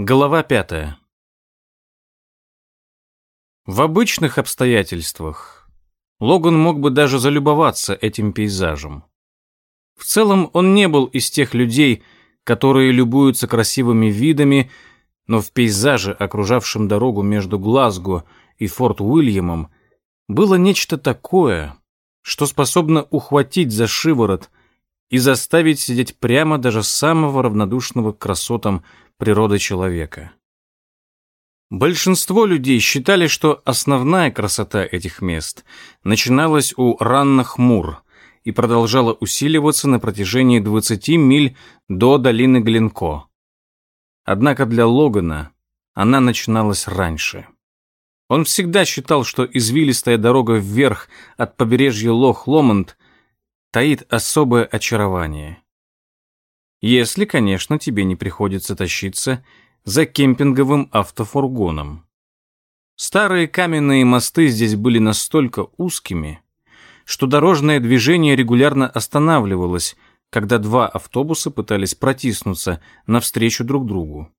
Глава пятая. В обычных обстоятельствах Логан мог бы даже залюбоваться этим пейзажем. В целом он не был из тех людей, которые любуются красивыми видами, но в пейзаже, окружавшем дорогу между Глазго и Форт Уильямом, было нечто такое, что способно ухватить за шиворот и заставить сидеть прямо даже самого равнодушного к красотам природы человека. Большинство людей считали, что основная красота этих мест начиналась у ранних мур и продолжала усиливаться на протяжении 20 миль до долины Глинко. Однако для Логана она начиналась раньше. Он всегда считал, что извилистая дорога вверх от побережья Лох-Ломонд таит особое очарование. Если, конечно, тебе не приходится тащиться за кемпинговым автофургоном. Старые каменные мосты здесь были настолько узкими, что дорожное движение регулярно останавливалось, когда два автобуса пытались протиснуться навстречу друг другу.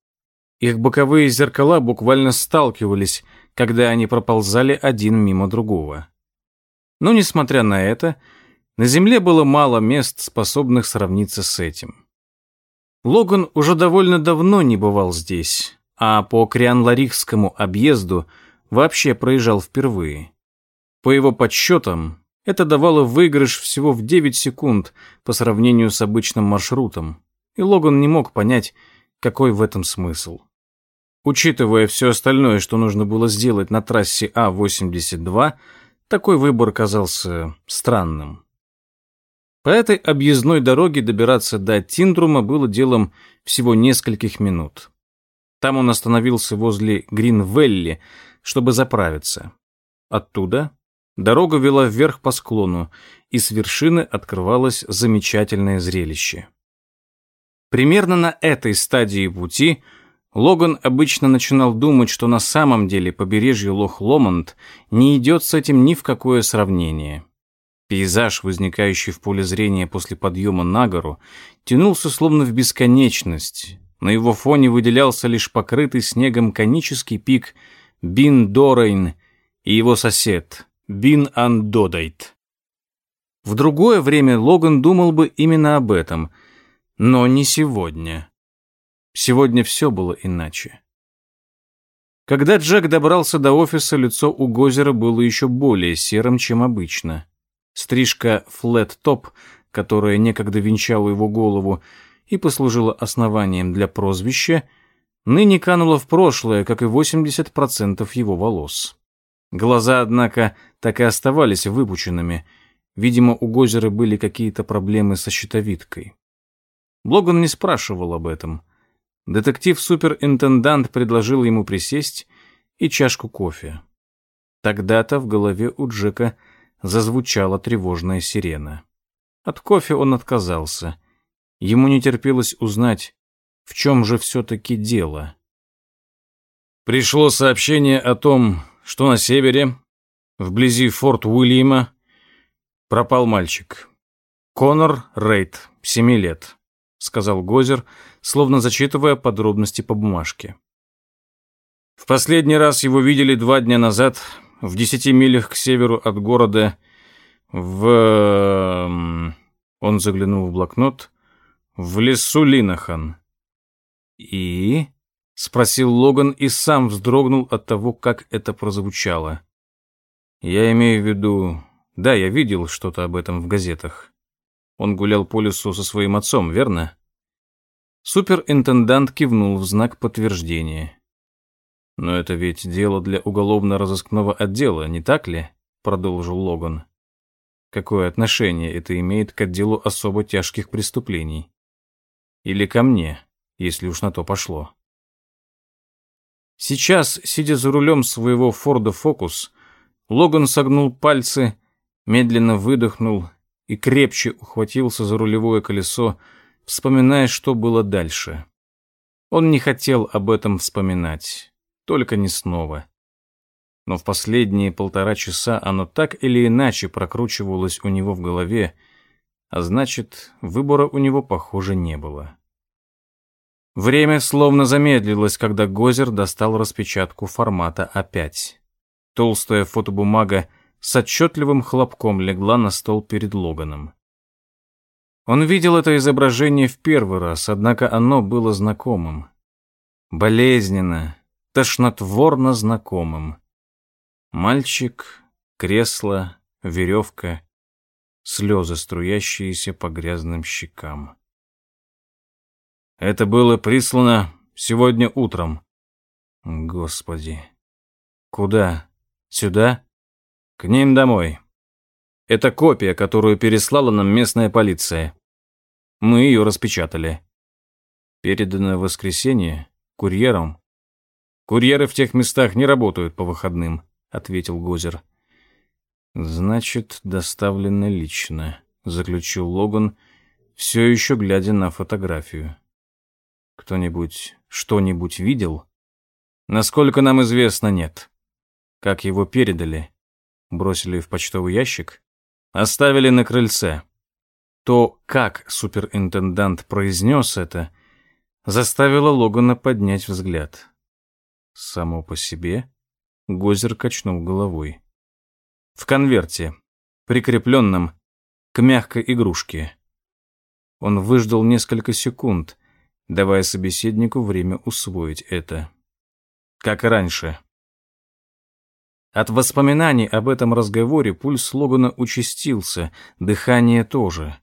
Их боковые зеркала буквально сталкивались, когда они проползали один мимо другого. Но, несмотря на это, на Земле было мало мест, способных сравниться с этим. Логан уже довольно давно не бывал здесь, а по Криан-Ларихскому объезду вообще проезжал впервые. По его подсчетам, это давало выигрыш всего в 9 секунд по сравнению с обычным маршрутом, и Логан не мог понять, какой в этом смысл. Учитывая все остальное, что нужно было сделать на трассе А-82, такой выбор казался странным. По этой объездной дороге добираться до Тиндрума было делом всего нескольких минут. Там он остановился возле Гринвелли, чтобы заправиться. Оттуда дорога вела вверх по склону, и с вершины открывалось замечательное зрелище. Примерно на этой стадии пути Логан обычно начинал думать, что на самом деле побережье Лох-Ломонд не идет с этим ни в какое сравнение. Пейзаж, возникающий в поле зрения после подъема на гору, тянулся словно в бесконечность. На его фоне выделялся лишь покрытый снегом конический пик Бин-Дорейн и его сосед Бин-Андодайт. В другое время Логан думал бы именно об этом, но не сегодня. Сегодня все было иначе. Когда Джек добрался до офиса, лицо у Гозера было еще более серым, чем обычно. Стрижка флет-топ, которая некогда венчала его голову и послужила основанием для прозвища, ныне канула в прошлое, как и 80% его волос. Глаза, однако, так и оставались выпученными. Видимо, у Гозера были какие-то проблемы со щитовидкой. Блоган не спрашивал об этом. Детектив-суперинтендант предложил ему присесть и чашку кофе. Тогда-то в голове у Джека – зазвучала тревожная сирена. От кофе он отказался. Ему не терпелось узнать, в чем же все-таки дело. Пришло сообщение о том, что на севере, вблизи форт Уильяма, пропал мальчик. Конор Рейд, семи лет, сказал Гозер, словно зачитывая подробности по бумажке. В последний раз его видели два дня назад в десяти милях к северу от города, в... Он заглянул в блокнот. В лесу Линахан. И... Спросил Логан и сам вздрогнул от того, как это прозвучало. Я имею в виду... Да, я видел что-то об этом в газетах. Он гулял по лесу со своим отцом, верно? Суперинтендант кивнул в знак подтверждения. «Но это ведь дело для уголовно-розыскного отдела, не так ли?» — продолжил Логан. «Какое отношение это имеет к отделу особо тяжких преступлений? Или ко мне, если уж на то пошло?» Сейчас, сидя за рулем своего Форда Фокус, Логан согнул пальцы, медленно выдохнул и крепче ухватился за рулевое колесо, вспоминая, что было дальше. Он не хотел об этом вспоминать только не снова. Но в последние полтора часа оно так или иначе прокручивалось у него в голове, а значит, выбора у него, похоже, не было. Время словно замедлилось, когда Гозер достал распечатку формата А5. Толстая фотобумага с отчетливым хлопком легла на стол перед Логаном. Он видел это изображение в первый раз, однако оно было знакомым. Болезненно, тошнотворно знакомым. Мальчик, кресло, веревка, слезы, струящиеся по грязным щекам. Это было прислано сегодня утром. Господи. Куда? Сюда? К ним домой. Это копия, которую переслала нам местная полиция. Мы ее распечатали. Передано в воскресенье курьером. Курьеры в тех местах не работают по выходным, ответил Гозер. Значит, доставлено лично, заключил Логан, все еще глядя на фотографию. Кто-нибудь что-нибудь видел? Насколько нам известно, нет. Как его передали? Бросили в почтовый ящик? Оставили на крыльце. То, как суперинтендант произнес это, заставило Логана поднять взгляд. Само по себе Гозер качнул головой. В конверте, прикрепленном к мягкой игрушке. Он выждал несколько секунд, давая собеседнику время усвоить это. Как и раньше. От воспоминаний об этом разговоре пульс Логана участился, дыхание тоже.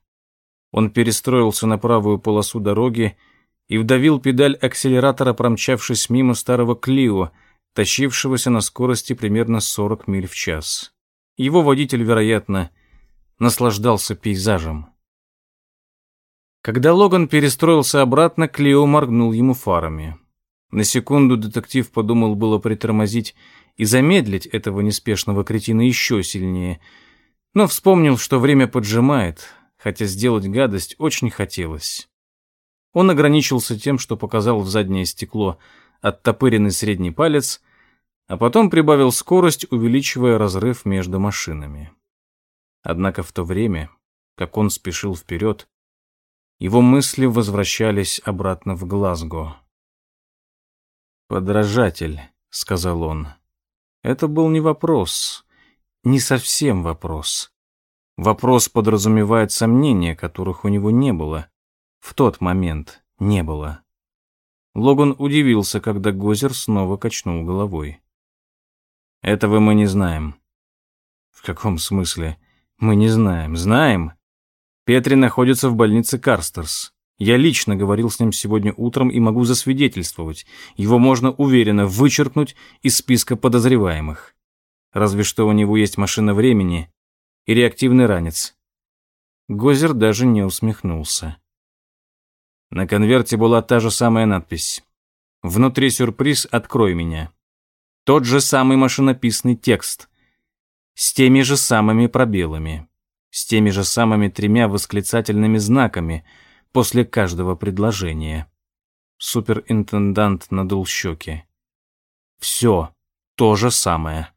Он перестроился на правую полосу дороги и вдавил педаль акселератора, промчавшись мимо старого Клио, тащившегося на скорости примерно 40 миль в час. Его водитель, вероятно, наслаждался пейзажем. Когда Логан перестроился обратно, Клио моргнул ему фарами. На секунду детектив подумал было притормозить и замедлить этого неспешного кретина еще сильнее, но вспомнил, что время поджимает, хотя сделать гадость очень хотелось. Он ограничился тем, что показал в заднее стекло оттопыренный средний палец, а потом прибавил скорость, увеличивая разрыв между машинами. Однако в то время, как он спешил вперед, его мысли возвращались обратно в Глазго. «Подражатель», — сказал он. Это был не вопрос, не совсем вопрос. Вопрос подразумевает сомнения, которых у него не было. В тот момент не было. Логан удивился, когда Гозер снова качнул головой. «Этого мы не знаем». «В каком смысле? Мы не знаем. Знаем. Петри находится в больнице Карстерс. Я лично говорил с ним сегодня утром и могу засвидетельствовать. Его можно уверенно вычеркнуть из списка подозреваемых. Разве что у него есть машина времени и реактивный ранец. Гозер даже не усмехнулся. На конверте была та же самая надпись. Внутри сюрприз «Открой меня». Тот же самый машинописный текст. С теми же самыми пробелами. С теми же самыми тремя восклицательными знаками – после каждого предложения. Суперинтендант надул щеки. Все то же самое.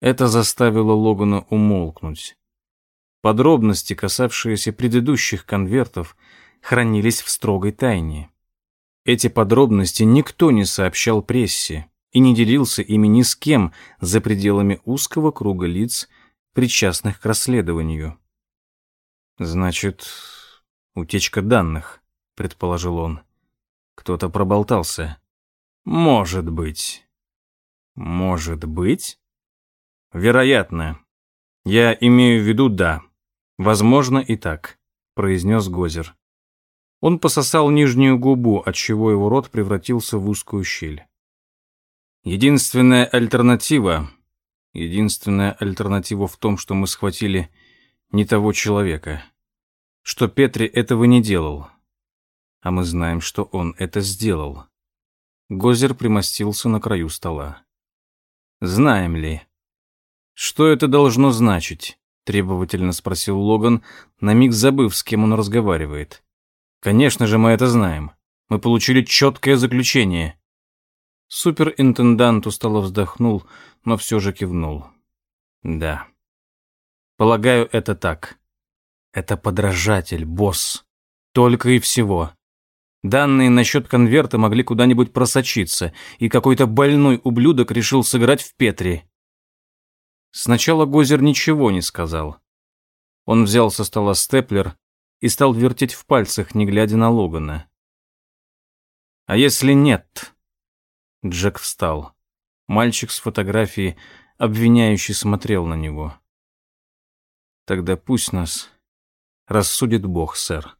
Это заставило Логана умолкнуть. Подробности, касавшиеся предыдущих конвертов, хранились в строгой тайне. Эти подробности никто не сообщал прессе и не делился ими ни с кем за пределами узкого круга лиц, причастных к расследованию. Значит, утечка данных, предположил он. Кто-то проболтался. Может быть. Может быть? Вероятно. Я имею в виду да. Возможно и так, произнес Гозер. Он пососал нижнюю губу, отчего его рот превратился в узкую щель. Единственная альтернатива, единственная альтернатива в том, что мы схватили не того человека что Петри этого не делал. А мы знаем, что он это сделал. Гозер примостился на краю стола. Знаем ли? Что это должно значить? Требовательно спросил Логан, на миг забыв, с кем он разговаривает. Конечно же, мы это знаем. Мы получили четкое заключение. Суперинтендант устало вздохнул, но все же кивнул. Да. Полагаю, это так. Это подражатель, босс. Только и всего. Данные насчет конверта могли куда-нибудь просочиться, и какой-то больной ублюдок решил сыграть в Петри. Сначала Гозер ничего не сказал. Он взял со стола степлер и стал вертеть в пальцах, не глядя на Логана. «А если нет?» Джек встал. Мальчик с фотографией обвиняющий смотрел на него. «Тогда пусть нас рассудит Бог, сэр».